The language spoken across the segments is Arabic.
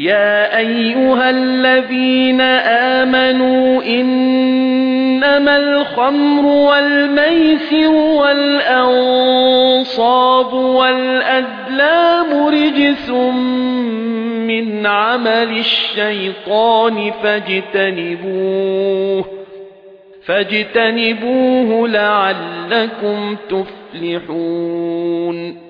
يا أيها الذين آمنوا إنما الخمر والميسر والأنصاب والازلام رجس من عمل الشيطان فاجتنبوه فاجتنبوه لعلكم تفلحون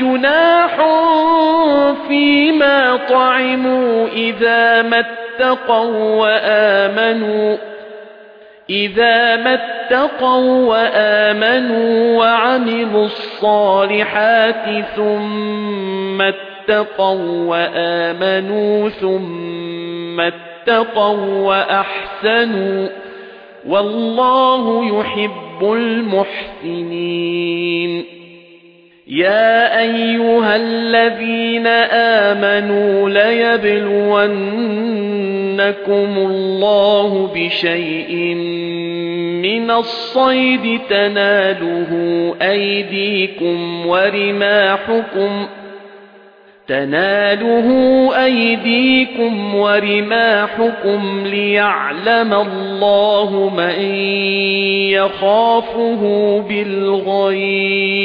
جُنَاحٌ فِيمَا طَعِمُوا إِذَا مَا اتَّقَوا وَآمَنُوا إِذَا مَا وَآمَنُوا وَعَمِلُوا الصَّالِحَاتِ ثُمَّ اتَّقَوا وَآمَنُوا ثُمَّ اتَّقَوا وَأَحْسَنُوا والله يحب المحسنين. يا أيها الذين آمنوا ليبلونكم الله بشيء من الصيد تناله أيديكم ورماحكم تناله أيديكم ورماحكم ليعلم الله من يخافه بالغيب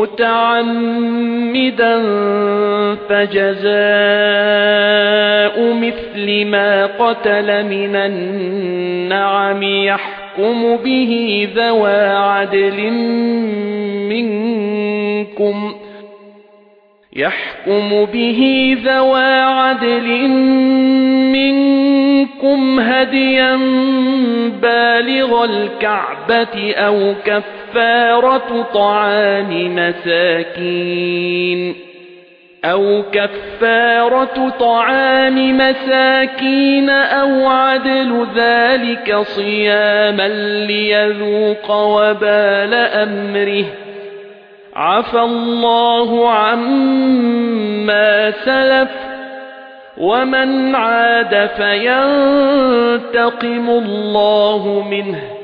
متعمدا فجزاء مثل ما قتل من النعم يحكم به ذوى عدل منكم يحكم به ذوى عدل منكم هديا بالغ الكعبة أو كفارة طعام مساكين أو كفارة طعام مساكين أو عدل ذلك صياما ليذوق وبال أمره عفى الله عما سلف ومن عاد فينتقم الله منه